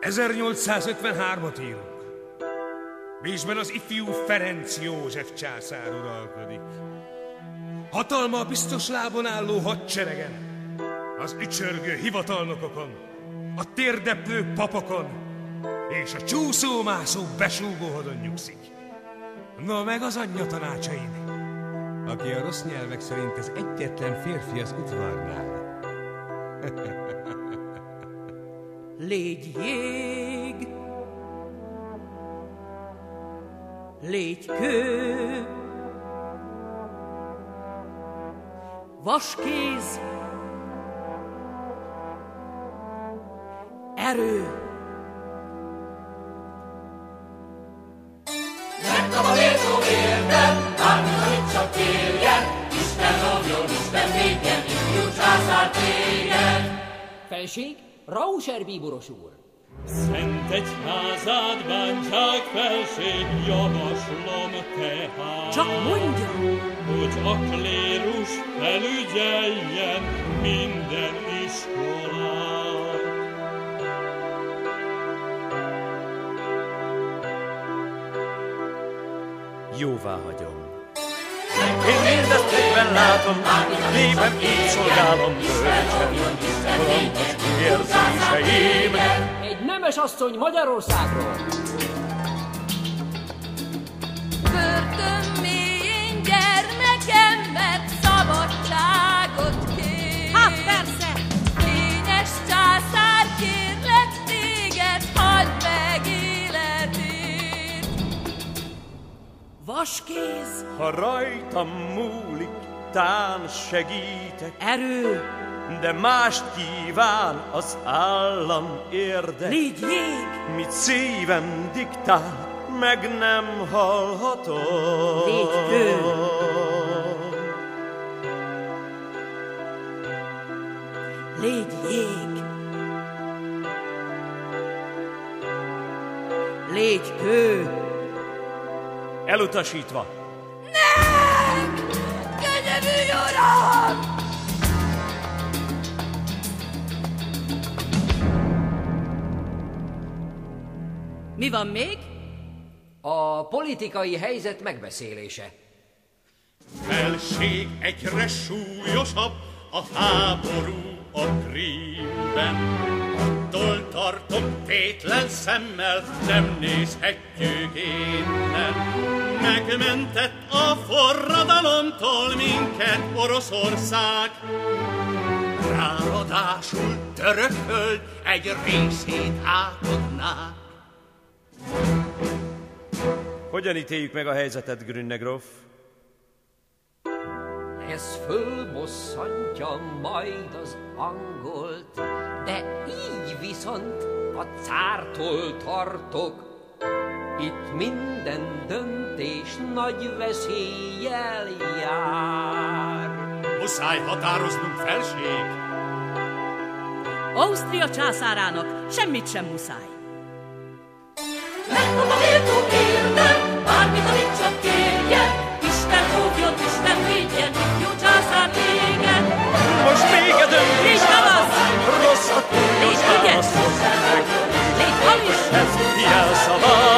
1853-at írunk. Bécsben az ifjú Ferenc József császár uralkodik. Hatalma a biztos lábon álló hadseregen, az ücsörgő hivatalnokokon, a térdeplő papokon és a csúszómászó besúgóhodon nyugszik. No meg az anyja tanácsain, aki a rossz nyelvek szerint az egyetlen férfi az udvarnál. Légy jég, légy kő, vaskéz, erő. Megkap a méltó érdem, bármit, amit csak kérjen, Isten lovjon, Isten védjen, ifjú császár téged. Felség, Rauscher bíboros úr. Szent egyházát bántják felség, javaslom tehát. Csak mondja! Hogy a klérus felügyeljen minden iskolát. Jóvá hagyom. Én mindezt egyben látom, népem így szolgálom bölcsen, kalandas érzéseim. Egy nemes asszony Magyarországról. Vaskéz, Ha rajtam múlik, tán segítek, erő, de mást kíván az állam érdek. légy jég, Mit szívem diktál, meg nem hallhatom. Légy kő. légy jég. Légy kő, Elutasítva. Könyörülj, uram! mi van még? A politikai helyzet megbeszélése. Felség egyre súlyosabb a háború a krímben. Attól tartom tétlen szemmel, nem nézhetjük innen. Megmentett a forradalomtól minket Oroszország. Ráadásul török föld egy részét átadná. Hogyan ítéljük meg a helyzetet, Grünnegróf? Ez fölbosszantja majd az angolt, de így viszont a cártól tartok. Itt minden döntés nagy veszéllyel jár. Muszáj határoznunk felség. Ausztria császárának semmit sem muszáj. Megkap a Istenhez jelszavát.